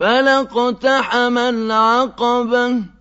فَلَا اقْتَحَمَ الْعَقَبَةَ